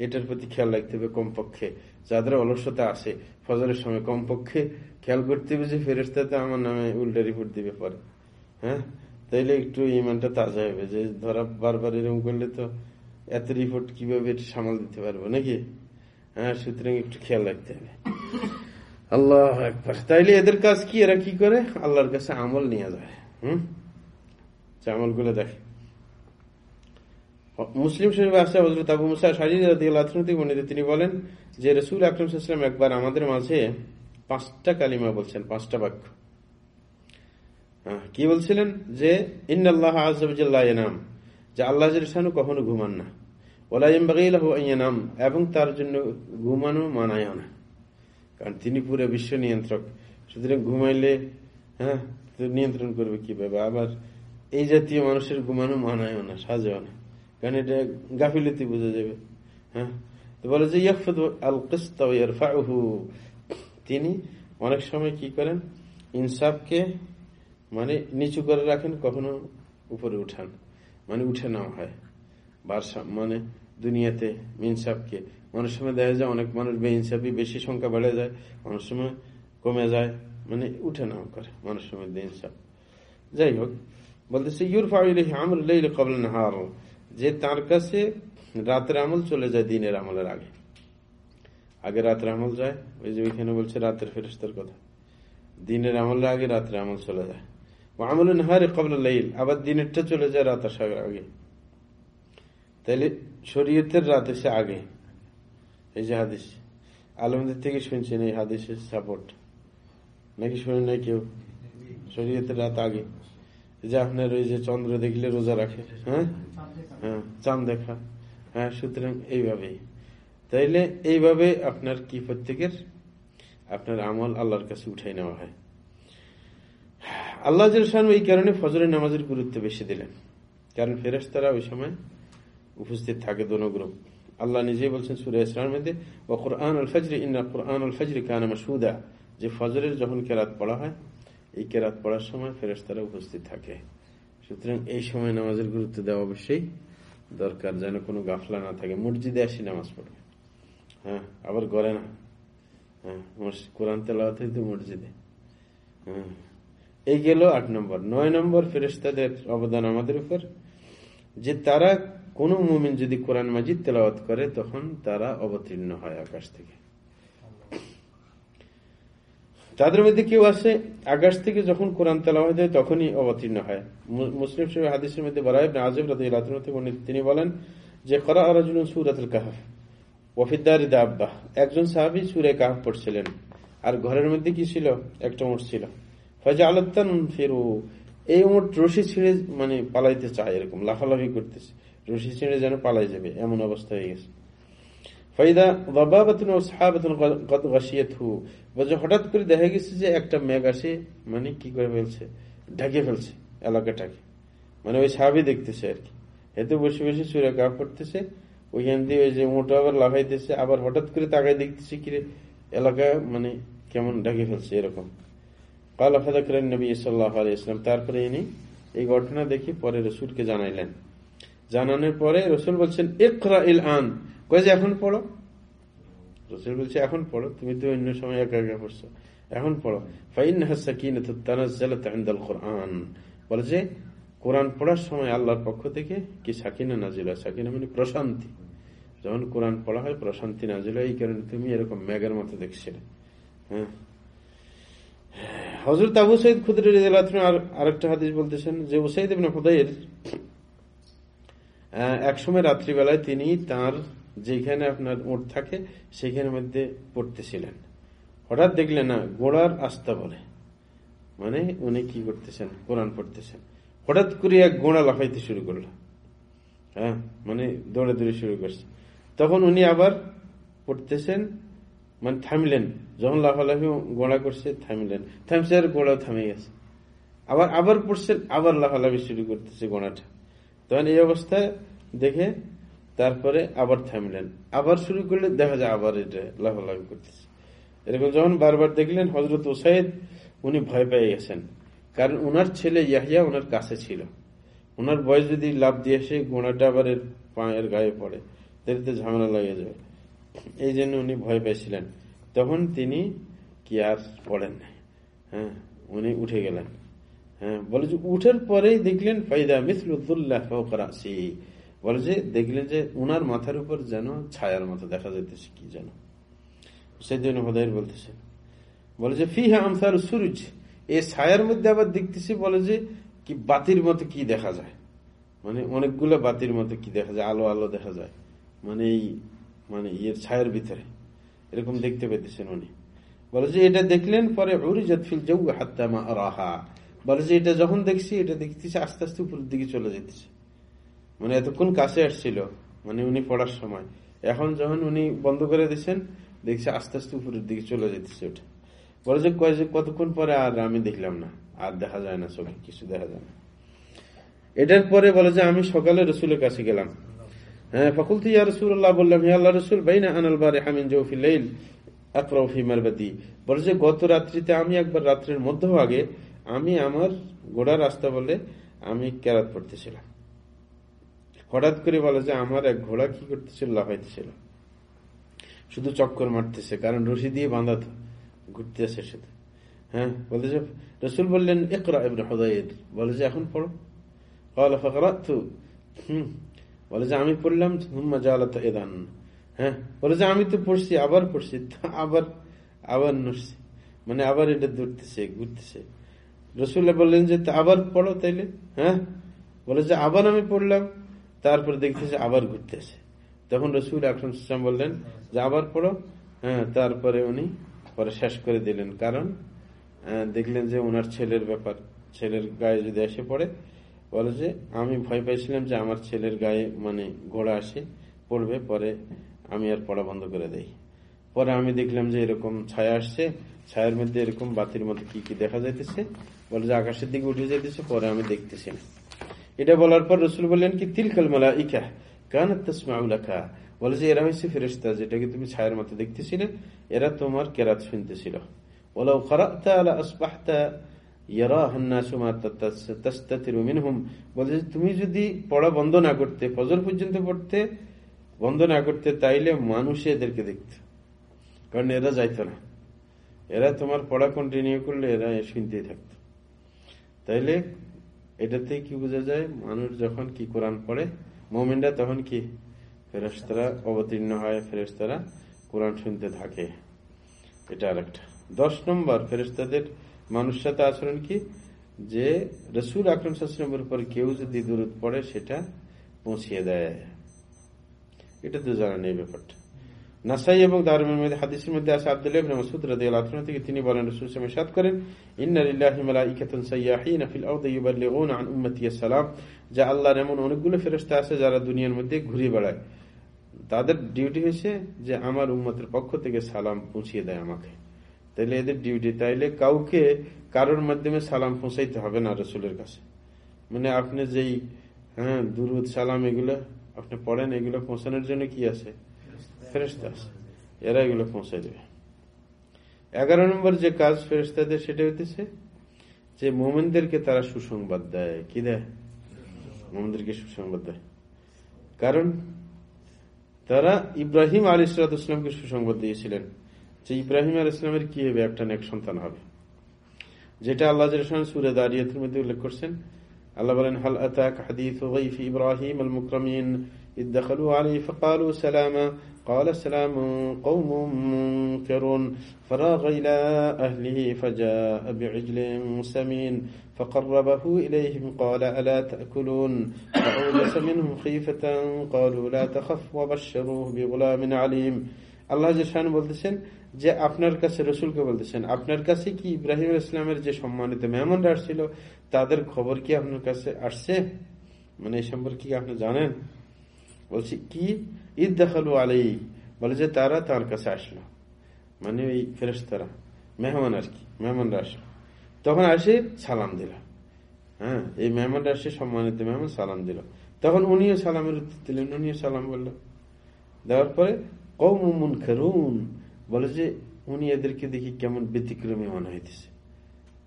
এটার প্রতি খেয়াল রাখতে হবে কমপক্ষে। যাদের অলসতা আসে ফজরের সময় কমপক্ষে খেয়াল করতে হবে যে ফেরেস্তাতে আমার নামে উল্টা রিপোর্ট দিবে পরে। হ্যাঁ? তাইলে একটু ইমানটা তাজা হবে যে ধরা বারবার এরকম করলে তো এত রিপোর্ট কীভাবে সামাল দিতে পারব, নাকি? হ্যাঁ সুতরাং একটু খেয়াল রাখতে হবে আল্লাহ একবার তাইলে এদের কাজ কি এরা কি করে আল্লাহর কাছে আমল নিয়ে যায় হম আমলগুলো দেখে মুসলিম শরীফে আছে হজরত আবু মুসা শারীর তিনি বলেন যে রসুল আকরম সাল্লাম একবার আমাদের মাঝে পাঁচটা কালিমা বলছেন পাঁচটা বাক্য কি বলছিলেন যে ইন্নআল্লাহ আজম যে আল্লাহ কখনো ঘুমান না ওলাইম এবং তার জন্য ঘুমানো মানায় না। কারণ তিনি পুরো বিশ্ব নিয়ন্ত্রক। সুতরাং ঘুমাইলে হ্যাঁ নিয়ন্ত্রণ করবে কীভাবে? আবার এই জাতীয় মানুষের ঘুমানো মানায় না, সাজেও না। কারণ এটা গাফিলতি বোঝা যাবে। হ্যাঁ? তো বলে যে ইয়াফদ আল কিস্তা তিনি অনেক সময় কি করেন? ইনসাফকে মানে নিচু করে রাখেন, কখনো উপরে উঠান। মানে উঠে নেওয়া হয়। মানে দুনিয়াতে ইনসাফকে। অনেক সময় দেখা যায় অনেক মানুষ বেইনসাফি, বেশি সংখ্যা বেড়ে যায়, অনেক সময় কমে যায় মানে উঠে নেওয়া করে মানুষের মধ্যে ইনসাফ যাই হোক, বলতেছে ইউর ফাইল আমর কবল নাহার। যে তার কাছে রাতের আমল চলে যায় দিনের আমলের আগে। আগে রাতের আমল যায়, ওই যে ওইখানে বলছে রাতের ফেরস্তার কথা। দিনের আমলের আগে রাতের আমল চলে যায়। আমল নাহারে কবল লাইল। আবার দিনেরটা চলে যায় রাত আসার আগে। তাইলে শরীয়তের রাত এসে আগে। এই যে হাদিস। আলমদের থেকে শুনছেন এই হাদিসের সাপোর্ট নাকি শুনে নাই কেউ? শরীয়তের রাত আগে। যে আপনার ওই যে চন্দ্র দেখলে রোজা রাখে হ্যাঁ? হ্যাঁ চাঁদ দেখা। হ্যাঁ সুতরাং এইভাবেই। তাইলে এইভাবে আপনার কি প্রত্যেকের? আপনার আমল আল্লাহর কাছে উঠাই নেওয়া হয়। আল্লাহ এই কারণে ফজরের নামাজের গুরুত্ব বেশি দিলেন। কারণ ফেরেস্তারা ওই সময় উপস্থিত থাকে দোনো গ্রুপ আল্লাহ নিজেই বলছেন সুরে ইসলামের মধ্যে ও কোরআন আল ফজরি ইন্না কোরআন আল ফজরি কানা মাসুদা যে ফজরের যখন কেরাত পড়া হয়, এই কেরাত পড়ার সময় ফেরেস্তারা উপস্থিত থাকে। সুতরাং এই সময় নামাজের গুরুত্ব দেওয়া অবশ্যই দরকার, যেন কোনো গাফলা না থাকে। মসজিদে আসি নামাজ পড়বে। হ্যাঁ আবার করে না। হ্যাঁ কোরআন তেলাওয়াত হইতো মসজিদে। হ্যাঁ এই গেল আট নম্বর। নয় নম্বর ফেরেস্তাদের অবদান আমাদের উপর। যে তারা কোন মুমিন যদি কোরআন মাজিদ তেলাওয়াত করে, তখন তারা অবতীর্ণ হয় আকাশ থেকে। তাদের মধ্যে কেউ আসে, আকাশ থেকে যখন কোরআন তেলাওয়াত হয়, তখনই অবতীর্ণ হয়। মুসলিম সাহেব হাদিসের মধ্যে বরাইব আজব তিনি বলেন যে, করা আরাজুল সুরাতুল কাহাফ ওফিদ্দারি দাব্বাহ। একজন সাহাবি সুরে কাহাফ পড়ছিলেন, আর ঘরের মধ্যে কি ছিল? একটা উঠ ছিল। ফজা আলতান ফেরু এই উঠ রশি ছিঁড়ে মানে পালাইতে চায় এরকম, লাফালাফি করতেছে। রশি ছিঁড়ে যেন পালাই যাবে এমন অবস্থা হয়ে গেছে ফাইদা বাবাবাতুন ও সাহাবাতুন কত থু বলছে হঠাৎ করে দেখা গেছে যে একটা মেঘ আসে মানে কি করে ফেলছে ঢাকে ফেলছে এলাকাটাকে মানে ওই সাহাবি দেখতেছে আর কি এতে বসে বসে চুরে কাপ করতেছে ওইখান দিয়ে ওই যে মোটা আবার লাফাইতেছে আবার হঠাৎ করে তাকায় দেখতেছে কিরে এলাকা মানে কেমন ঢাকে ফেলছে এরকম কালা ফাদা করেন নবী সাল্লাহ আলিয়াল্লাম তারপরে ইনি এই ঘটনা দেখি পরে রসুলকে জানাইলেন জানানোর পরে রসুল বলছেন, ইকরা ইল আন। কয়ে যে, এখন পড়ো। রসুল বলছে, এখন পড়ো, তুমি তো অন্য সময় একা একা পড়ছো। এখন পড়ো। ফাইন কোরআন। বলে যে, কোরআন পড়ার সময় আল্লাহর পক্ষ থেকে কি সাকিনা নাজিল হয়? সাকিনা মানে প্রশান্তি। যখন কোরআন পড়া হয়, প্রশান্তি নাজিল হয়, এই কারণে তুমি এরকম ম্যাগের মতো দেখছিলে হ্যাঁ। হজরত আবু সৈদ খুদ্র আরেকটা হাদিস বলতেছেন যে ওসাইদ হুদাইয়ের একসময় রাত্রিবেলায় তিনি তার যেখানে আপনার ওট থাকে, সেখানের মধ্যে পড়তেছিলেন। হঠাৎ দেখলেন, না, গোড়ার আস্থা বলে। মানে উনি কি করতেছেন? কোরআন পড়তেছেন। হঠাৎ করে এক গোড়া লাফাইতে শুরু করল। হ্যাঁ মানে দৌড়ে দৌড়ে শুরু করছে। তখন উনি আবার পড়তেছেন মানে থামিলেন। যখন লাফালাফি গোড়া করছে, থামিলেন। থামছে আর গোড়াও থামে গেছে। আবার আবার পড়ছেন, আবার লাফালাফি শুরু করতেছে গোড়াটা। তখন এই অবস্থায় দেখে তারপরে আবার থামলেন। আবার শুরু করলে দেখা যায় আবার এটা লাফালাফি করতেছে। এরকম যখন বারবার দেখলেন হজরত ওসাইদ, উনি ভয় পেয়ে গেছেন। কারণ ওনার ছেলে ইয়াহিয়া ওনার কাছে ছিল। ওনার বয়স যদি লাভ দিয়ে এসে গোড়াটা আবার এর পায়ের গায়ে পড়ে। তাহলে ঝামেলা লাগে যাবে। এই জন্য উনি ভয় পেয়েছিলেন। তখন তিনি কি আর পড়েন হ্যাঁ উনি উঠে গেলেন। হ্যাঁ বলে যে উঠের পরেই দেখলেন, ফাইদা মিসলুদ্দুল্লাহ বলে যে দেখলেন যে উনার মাথার উপর যেন ছায়ার মতো দেখা যাইতেছে, কি যেন। সেদিন হোদাইর বলতেছেন বলে যে ফিহা আমসার সুরুজ। এই ছায়ার মধ্যে আবার দেখতেছি, বলে যে কি বাতির মতো কি দেখা যায়। মানে অনেকগুলো বাতির মতো কি দেখা যায়, আলো আলো দেখা যায়। মানে এই মানে ইয়ের ছায়ার ভিতরে। এরকম দেখতে পেতেছেন উনি। বলে যে এটা দেখলেন, পরে ফিল যাউ হাত্তামা রাহা বলে যে এটা যখন দেখছি, এটা দেখতেছি, আস্তে আস্তে উপরের দিকে চলে যেতেছে মানে এতক্ষণ কাছে আসছিল মানে উনি পড়ার সময়। এখন যখন উনি বন্ধ করে দিচ্ছেন দেখছি আস্তে আস্তে উপরের দিকে চলে যেতেছে ওটা। বলে যে, কয় যে, কতক্ষণ পরে আর আমি দেখলাম না। আর দেখা যায় না চোখে কিছু দেখা যায় না। এটার পরে বলে যে, আমি সকালে রসুলের কাছে গেলাম। হ্যাঁ ফকুল ইয়া রসুল্লাহ বললাম হে আল্লাহ রসুল, বাইনা আনাল বারে হামিন জৌফি লাইল আকরফি মারবাতি। বলে যে, গত রাত্রিতে আমি একবার রাত্রের মধ্যভাগে আমি আমার গোড়া রাস্তা বলে আমি ক্যারাত পড়তেছিলাম। হঠাৎ করে বলে যে আমার এক ঘোড়া কি করতেছিল, লাফাইতেছিল। শুধু চক্কর মারতেছে, কারণ রশি দিয়ে বাঁধা তো ঘুরতেছে শুধু হ্যাঁ বলতেছে রসুল বললেন একরা ইবনে হুদাইদ বলে যে, এখন পড়ো। কলা ফকরা তু হুম, বলে যে, আমি পড়লাম, হুম্মা জালা তো এদান হ্যাঁ বলে যে, আমি তো পড়ছি, আবার পড়ছি। আবার আবার নড়ছি। মানে আবার এটা দৌড়তেছে ঘুরতেছে। রসুল্লাহ বললেন যে আবার পড়ো তাইলে? হ্যাঁ? বলে যে, আবার আমি পড়লাম। তারপরে দেখতেছে আবার ঘুরতেছে। তখন রসুল আকরম বললেন যে, আবার পড়ো। হ্যাঁ তারপরে উনি পরে শেষ করে দিলেন। কারণ দেখলেন যে ওনার ছেলের ব্যাপার, ছেলের গায়ে যদি এসে পড়ে, বলে যে, আমি ভয় পাইছিলাম যে, আমার ছেলের গায়ে মানে ঘোড়া আসে, পড়বে, পরে আমি আর পড়া বন্ধ করে দেই। পরে আমি দেখলাম যে, এরকম ছায়া আসছে। ছায়ার মধ্যে এরকম বাতির মতো কি কি দেখা যাইতেছে। বলে যে আকাশের দিকে উঠে যাইতেছে, পরে আমি দেখতেছি না। এটা বলার পর রসুল বললেন কি, তিলকাল মালা ইকা কান তসমাউলাকা বলে যে, এরা হচ্ছে ফেরেস্তা যেটাকে তুমি ছায়ের মতো দেখতেছিলে, এরা তোমার কেরাত শুনতেছিল। ওলাও খারাপতা আলা আসবাহতা তুমি যদি পড়া বন্ধ না করতে, ফজর পর্যন্ত পড়তে বন্ধ না করতে, তাইলে মানুষ এদেরকে দেখত। কারণ এরা যাইতো না। এরা তোমার পড়া কন্টিনিউ করলে এরা শুনতেই থাকত। তাইলে এটাতে কি বোঝা যায়? মানুষ যখন কি কোরআন পড়ে মোমেন্টরা তখন কি? ফেরেস্তারা অবতীর্ণ হয় ফেরেস্তারা কোরআন শুনতে থাকে। এটা আর একটা দশ নম্বর ফেরেস্তাদের মানুষ সাথে আচরণ কি? যে রসুল আকরম সাসলামের উপর কেউ যদি দূরত পড়ে, সেটা পৌঁছিয়ে দেয়। এটা তো জানা নেই ব্যাপারটা। নাসাই এবং দারুমের মধ্যে হাদিসের মধ্যে আছে আব্দুল্লাহ ইবনে মাসউদ রাদিয়াল্লাহু আনহু থেকে তিনি বলেন, রাসূল সাল্লাল্লাহু আলাইহি করেন ইন্না লিল্লাহি মালাইকাতান সাইয়াহিন ফিল আরদি ইউবাল্লিগুনা আন উম্মতি সালাম যা আল্লাহর এমন অনেকগুলো ফেরেশতা আছে যারা দুনিয়ার মধ্যে ঘুরে বেড়ায়। তাদের ডিউটি হয়েছে যে আমার উম্মতের পক্ষ থেকে সালাম পৌঁছিয়ে দেয় আমাকে। তাইলে এদের ডিউটি তাইলে কাউকে কারোর মাধ্যমে সালাম পৌঁছাইতে হবে না রসুলের কাছে। মানে আপনি যেই হ্যাঁ দুরুদ, সালাম এগুলো আপনি পড়েন, এগুলো পৌঁছানোর জন্য কি আছে? ফেরেস্তা এরা এগুলো পৌঁছে দেবে। এগারো নম্বর যে কাজ ফেরেস্তাদের সেটা হইতেছে যে মোমেনদেরকে তারা সুসংবাদ দেয়। কি দেয়? মোমেনদেরকে সুসংবাদ দেয়। কারণ তারা ইব্রাহিম আল ইসরাত ইসলামকে সুসংবাদ দিয়েছিলেন। যে ইব্রাহিম আল ইসলামের কি হবে? একটা নেক সন্তান হবে। যেটা আল্লাহ সুরে দাঁড়িয়ের মধ্যে উল্লেখ করছেন। আল্লাহ বলেন, হাল আতাক হাদিফ ইব্রাহিম আল মুকরামিন ইদ্দাখালু আলী ফকালু সালামা قال سلام قوم منكرون فراغ إلى أهله فجاء بعجل سمين فقربه إليهم قال ألا تأكلون فأوجس منهم خيفة قالوا لا تخف وبشروه بغلام عليم আল্লাহ শান বলতেছেন যে আপনার কাছে রসুলকে বলতেছেন আপনার কাছে কি ইব্রাহিম ইসলামের যে সম্মানিত মেহমানরা আসছিল তাদের খবর কি আপনার কাছে আসছে মানে এই সম্পর্কে কি আপনি জানেন বলছি, কি? ঈদ দেখালু আলাই বলে যে, তারা তার কাছে আসলো। মানে ওই ফেরেস তারা মেহমান আর কি, মেহমানরা আসলো। তখন আসে সালাম দিল। হ্যাঁ এই মেহমানরা আসে, সম্মানিত মেহমান সালাম দিল। তখন উনিও সালামের উত্তর দিলেন, উনিও সালাম বলল। দেওয়ার পরে কৌমুন খেরুন বলে যে, উনি এদেরকে দেখি কেমন ব্যতিক্রমী মনে হইতেছে।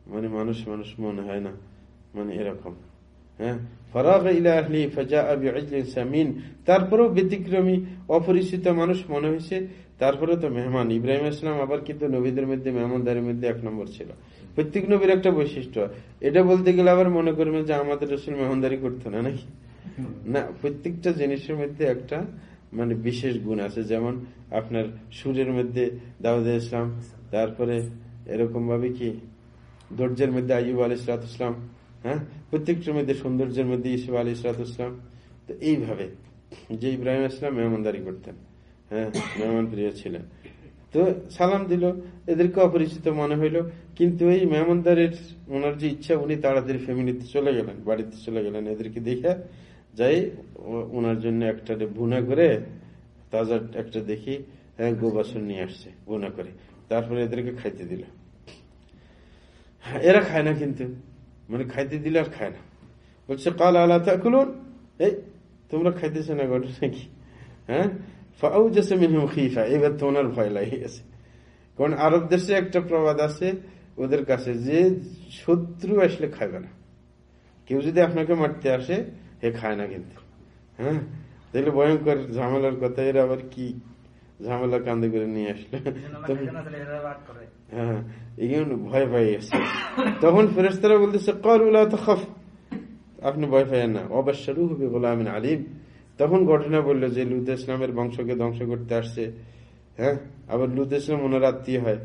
মানে মানুষ মানুষ মনে হয় না মানে এরকম। তারপরেও ব্যতিক্রমী, অপরিচিত মানুষ মনে হয়েছে। তারপরে তো মেহমান। ইব্রাহিম ইসলাম আবার কিন্তু নবীদের মধ্যে মধ্যে এক নম্বর ছিল। প্রত্যেক নবীর একটা বৈশিষ্ট্য। এটা বলতে গেলে আবার মনে করবেন যে আমাদের রসুল মেহমানদারি করতো না নাকি? না, প্রত্যেকটা জিনিসের মধ্যে একটা মানে বিশেষ গুণ আছে। যেমন আপনার সুরের মধ্যে দাউদ ইসলাম তারপরে এরকম ভাবে কি? ধৈর্যের মধ্যে আইব আলী ইসলাম হ্যাঁ? প্রত্যেকটার মধ্যে সৌন্দর্যের মধ্যে ইসুফ আলী ইসলাম তো এইভাবে যে ইব্রাহিম ইসলাম মেহমানদারি করতেন হ্যাঁ? মেহমান প্রিয় ছিলেন। তো সালাম দিল, এদেরকে অপরিচিত মনে হইল, কিন্তু এই মেহমানদারের ওনার যে ইচ্ছা, উনি তাড়াতাড়ি ফ্যামিলিতে চলে গেলেন, বাড়িতে চলে গেলেন। এদেরকে দেখে যাই ওনার জন্য একটা ভুনা করে, তাজা একটা দেখি হ্যাঁ গোবাসন নিয়ে আসছে, ভুনা করে। তারপরে এদেরকে খাইতে দিল। এরা খায় না কিন্তু। মানে খাইতে দিলে আর খায় না। বলছে, কাল আল্লাহ তাকুলুন? এই, তোমরা খাইতেছো না ঘটনা নাকি? হ্যাঁ? এবার তো ওনার ভয় লাগে গেছে। কারণ আরব দেশে একটা প্রবাদ আছে, ওদের কাছে যে শত্রু আসলে খাবে না। কেউ যদি আপনাকে মারতে আসে হে খায় না কিন্তু। হ্যাঁ? তাহলে ভয়ঙ্কর ঝামেলার কথা, এরা আবার কি ঝামেলা কান্দে করে নিয়ে আসলো। হ্যাঁ ভয় পাই গেছে তখন ফেরেস্তারা বলতেছে কর উল্লাহ আপনি ভয় পাইয়েন না। অবশ্যরু হবে গোলামিন আলিম। তখন ঘটনা বলল যে লুত ইসলামের বংশকে ধ্বংস করতে আসছে। হ্যাঁ আবার লুত ইসলাম ওনার আত্মীয় হয়।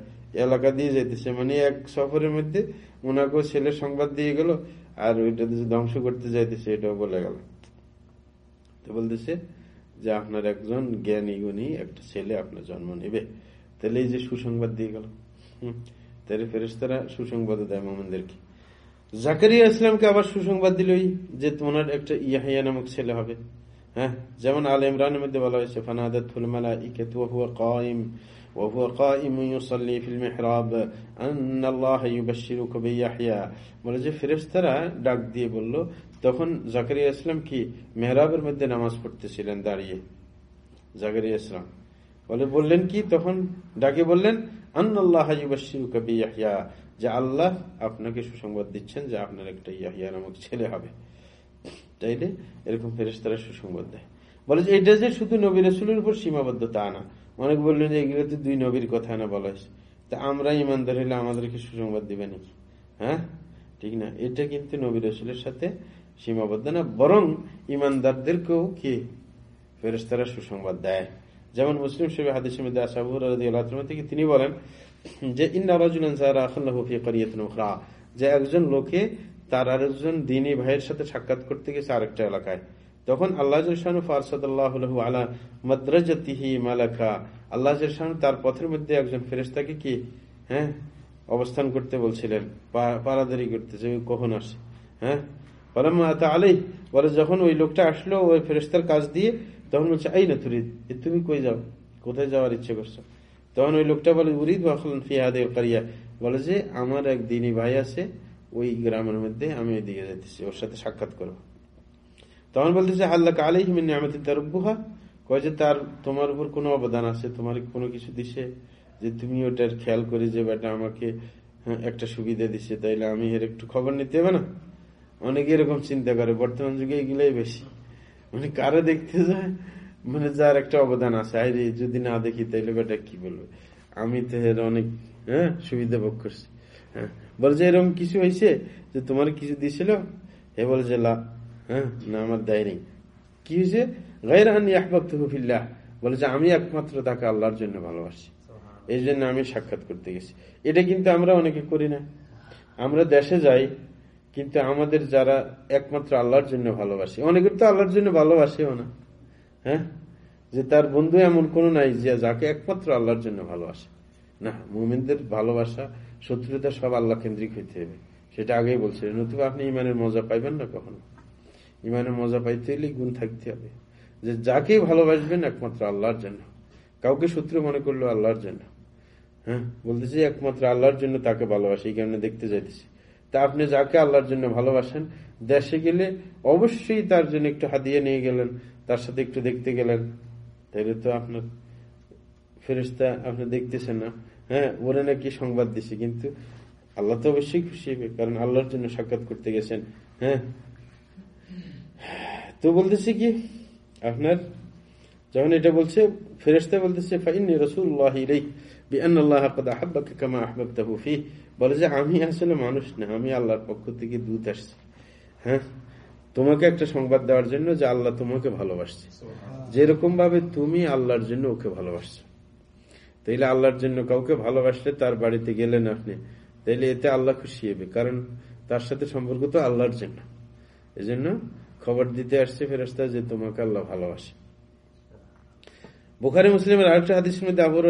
এলাকা দিয়ে যেতেছে মানে এক সফরের মধ্যে ওনাকেও ছেলের সংবাদ দিয়ে গেল আর ওইটা ধ্বংস করতে যাইতেছে এটাও বলে গেল। তো বলতেছে যে আপনার একজন জ্ঞানী গুণী একটা ছেলে আপনার জন্ম নেবে তাহলে এই যে সুসংবাদ দিয়ে গেল হম তাহলে ফেরেস্তারা সুসংবাদ দেয় মোহাম্মদেরকে জাকারিয়া ইসলামকে আবার সুসংবাদ দিল যে তোমার একটা ইয়াহিয়া নামক ছেলে হবে হ্যাঁ যেমন আল ইমরানের মধ্যে বলা হয়েছে ফানাদাত ফুল মালাইকাতু ওয়া হুয়া কাইম وهو قائم يصلي في المحراب أن الله يبشرك بيحيى বলে যে ফেরেশতারা ডাক দিয়ে বলল তখন জাকারিয়া ইসলাম কি, মেহরাবের মধ্যে নামাজ পড়তেছিলেন, দাঁড়িয়ে। জাকারিয়া ইসলাম বলে, বললেন কি? তখন ডাকে বললেন, আন্নাল্লাহ ইউবাশিরুকা বিয়াহিয়া যে আল্লাহ আপনাকে সুসংবাদ দিচ্ছেন যে আপনার একটা ইয়াহিয়া নামক ছেলে হবে। তাইলে এরকম ফেরেস্তারা সুসংবাদ দেয়। বলে যে, এটা যে শুধু নবী রসুলের উপর সীমাবদ্ধ তা না। অনেক বললেন যে, এগুলো তো দুই নবীর কথা না বলা হয়েছে। তা আমরা ইমানদার হলে আমাদেরকে সুসংবাদ দিবে নাকি? হ্যাঁ? ঠিক না? এটা কিন্তু নবী রসুলের সাথে সীমাবদ্ধ না, বরং ইমানদারদেরকেও কি ফেরেস্তারা সুসংবাদ দেয়? যেমন মুসলিম শরীফ হাদিসের মধ্যে আসাবুর থেকে তিনি বলেন যে উখরা যে একজন লোকে তার আরেকজন দিনী ভাইয়ের সাথে সাক্ষাৎ করতে গেছে আরেকটা এলাকায়। তখন আল্লাহ আলা মাদ্রাজাতিহি মালাকা, আল্লাহ তার পথের মধ্যে একজন ফেরেস্তাকে কি হ্যাঁ অবস্থান করতে বলছিলেন পারাদারি করতে, যে কখন আসে হ্যাঁ? বলে যখন ওই লোকটা আসলো ওই ফেরেস্তার কাজ দিয়ে তখন বলছে এই না তুরি তুমি কই যাও? কোথায় যাওয়ার ইচ্ছে করছ? তখন ওই লোকটা বলে উরিদ কারিয়া। বলে যে আমার এক দিনী ভাই আছে ওই গ্রামের মধ্যে আমি ওইদিকে যেতেছি ওর সাথে সাক্ষাৎ করব। তখন বলতেছে আল্লাহ আলাই নিয়ামতিন তার উপহা কয় যে তার তোমার উপর কোনো অবদান আছে তোমার কোনো কিছু দিছে যে তুমি ওটার খেয়াল করে যে বেটা আমাকে হ্যাঁ, একটা সুবিধা দিছে তাইলে আমি এর একটু খবর নিতে হবে না? অনেকে এরকম চিন্তা করে। বর্তমান যুগে এগুলোই বেশি। মানে কারও দেখতে যায় মানে যার একটা অবদান আছে। আরে যদি না দেখি তাইলে বেটা কি বলবে? আমি তো এর অনেক হ্যাঁ সুবিধা ভোগ করছি। হ্যাঁ বলে যে এরকম কিছু হয়েছে যে তোমার কিছু দিছিল? হে বলে যে হ্যাঁ না আমার দেয়নি কি হয়েছে? বলে যে আমি একমাত্র তাকে আল্লাহর জন্য ভালোবাসি। এই জন্য আমি সাক্ষাৎ করতে গেছি। এটা কিন্তু আমরা অনেকে করি না। আমরা দেশে যাই কিন্তু আমাদের যারা একমাত্র আল্লাহর জন্য ভালোবাসে, অনেকের তো আল্লাহর জন্য ভালোবাসেও না হ্যাঁ? যে তার বন্ধু এমন কোনো নাই যে যাকে একমাত্র আল্লাহর জন্য ভালোবাসে। না, মুমিনদের ভালোবাসা, শত্রুতা সব আল্লাহ কেন্দ্রিক হইতে হবে। সেটা আগেই বলছিলেন, নতুবা আপনি ইমানের মজা পাইবেন না কখনো? ইমানের মজা পাইতে হলে গুণ থাকতে হবে। যে যাকে ভালোবাসবেন একমাত্র আল্লাহর জন্য। কাউকে শত্রু মনে করল আল্লাহর জন্য হ্যাঁ? বলতেছি একমাত্র আল্লাহর জন্য তাকে ভালোবাসে, এই কারণে দেখতে যাইতেছি। তা আপনি যাকে আল্লাহর জন্য ভালোবাসেন, দেশে গেলে অবশ্যই তার জন্য একটু হাতিয়ে নিয়ে গেলেন, তার সাথে একটু দেখতে গেলেন। তাইলে তো আপনার ফেরিস্তা আপনি দেখতেছেন না। হ্যাঁ ওরা নাকি সংবাদ দিছে, কিন্তু আল্লাহ তো অবশ্যই খুশি হবে, কারণ আল্লাহর জন্য সাক্ষাৎ করতে গেছেন। হ্যাঁ। তো বলতেছি কি, আপনার যখন এটা বলছে ফেরেস্তা বলতেছে ফাইনি রসুল্লাহ বলে যে আমি আসলে মানুষ না আমি আল্লাহর পক্ষ থেকে দূত আসছি। হ্যাঁ? তোমাকে একটা সংবাদ দেওয়ার জন্য যে আল্লাহ তোমাকে ভালোবাসছে। যেরকম ভাবে তুমি আল্লাহর জন্য ওকে ভালোবাসছো। তাইলে আল্লাহর জন্য কাউকে ভালোবাসলে তার বাড়িতে গেলেন আপনি তাইলে এতে আল্লাহ খুশি হবে কারণ তার সাথে সম্পর্ক তো আল্লাহর জন্য। এই জন্য খবর দিতে আসছে ফেরস্তা যে তোমাকে আল্লাহ ভালোবাসে। বুখারি মুসলিমের আরেকটা হাদিস মধ্যে আবুর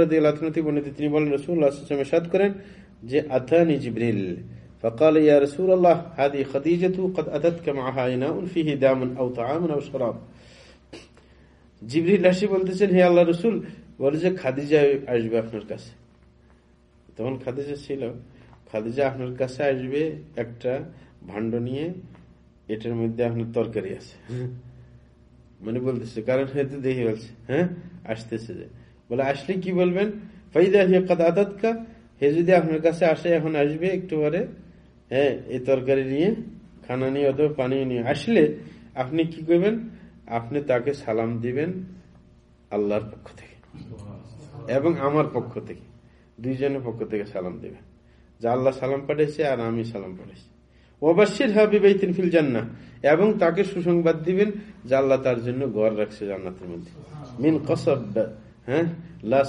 বর্ণিত তিনি বলেন রসুল্লাহ সাদ করেন যে আথানি জিবরিল فقال يا رسول الله هذه خديجة قد أتتك معها إناء فيه دام أو طعام أو شراب জিবরিল আসি বলতেছেন হে আল্লাহ রসুল বলে যে খাদিজা আসবে আপনার কাছে তখন খাদিজা ছিল খাদিজা আপনার কাছে আসবে একটা ভাণ্ড নিয়ে এটার মধ্যে আপনার তরকারি আছে মানে বলতেছে, কারণ হয়তো দেখে বলছে হ্যাঁ? আসতেছে যে। বলে, আসলে কি বলবেন? ফাইদা হে কাদাতকা হে যদি আপনার কাছে আসে, এখন আসবে একটু পরে হ্যাঁ এই তরকারি নিয়ে, খানা নিয়ে অথবা পানি নিয়ে আসলে আপনি কি করবেন? আপনি তাকে সালাম দিবেন আল্লাহর পক্ষ থেকে এবং আমার পক্ষ থেকে, দুইজনের পক্ষ থেকে সালাম দিবেন। যে আল্লাহ সালাম পাঠিয়েছে আর আমি সালাম পাঠিয়েছি। ওবাসির হাবিবাইতিন ফিল জান্না এবং তাকে সুসংবাদ দিবেন যে আল্লাহ তার জন্য ঘর রাখছে জান্নাতের মধ্যে। মিন কসব হ্যাঁ? লা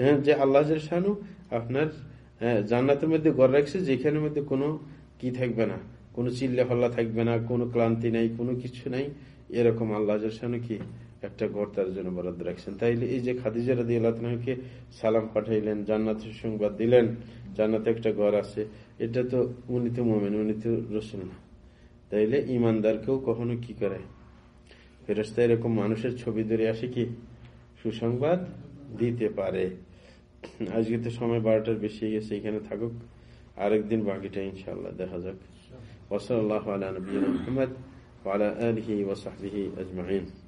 হ্যাঁ যে আল্লাহ শানু আপনার হ্যাঁ জান্নাতের মধ্যে ঘর রাখছে, যেখানের মধ্যে কোনো কি থাকবে না। কোনো চিল্লে হল্লা থাকবে না, কোনো ক্লান্তি নাই, কোনো কিছু নাই। এরকম আল্লাহ শানু কি একটা ঘর তার জন্য বরাদ্দ রাখছেন। তাইলে এই যে খাদিজা রাদি আল্লাহকে সালাম পাঠাইলেন, জান্নাতের সংবাদ দিলেন, জান্নাতে একটা ঘর আছে, এটা তো উনি তো মোমেন, উনি তো রসুল না। তাইলে ইমানদারকেও কখনো কি করে? ফেরস্তা এরকম মানুষের ছবি ধরে আসে কি সুসংবাদ? দিতে পারে। আজকে তো সময় বারোটার বেশি গেছে, এখানে থাকুক। আরেকদিন বাকিটা ইনশাল্লাহ দেখা যাক। ওসল আল্লাহ আলী মোহাম্মদ ওয়ালা আলহি ওসাহি আজমাহিন